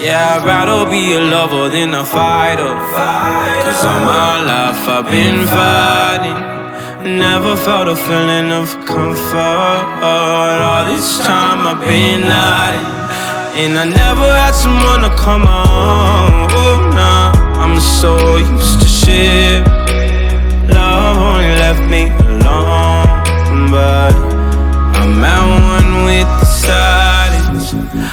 Yeah, I'd rather be a lover than a fighter. Cause all my life I've been fighting. Never felt a feeling of comfort. All this time I've been hiding. And I never had someone to come on.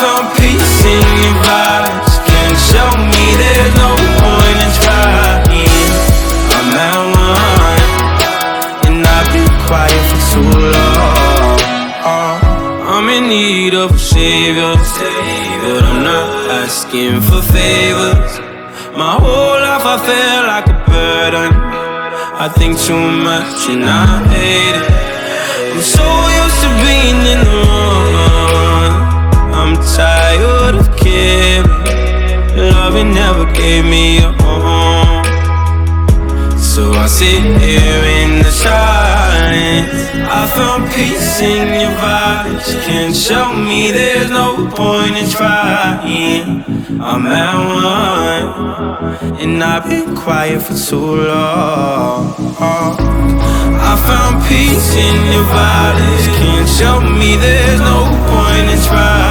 Found peace in your vibes. Can't show me there's no point in trying. I'm at one, and I've been quiet for too long. Oh, I'm in need of a savior, but I'm not asking for favors. My whole life I feel like a burden. I think too much and I hate it. I'm so gave me a home. So I sit here in the silence. I found peace in your vibes. Can't show me there's no point in trying. I'm at one, and I've been quiet for too long. I found peace in your violence. Can't show me there's no point in trying.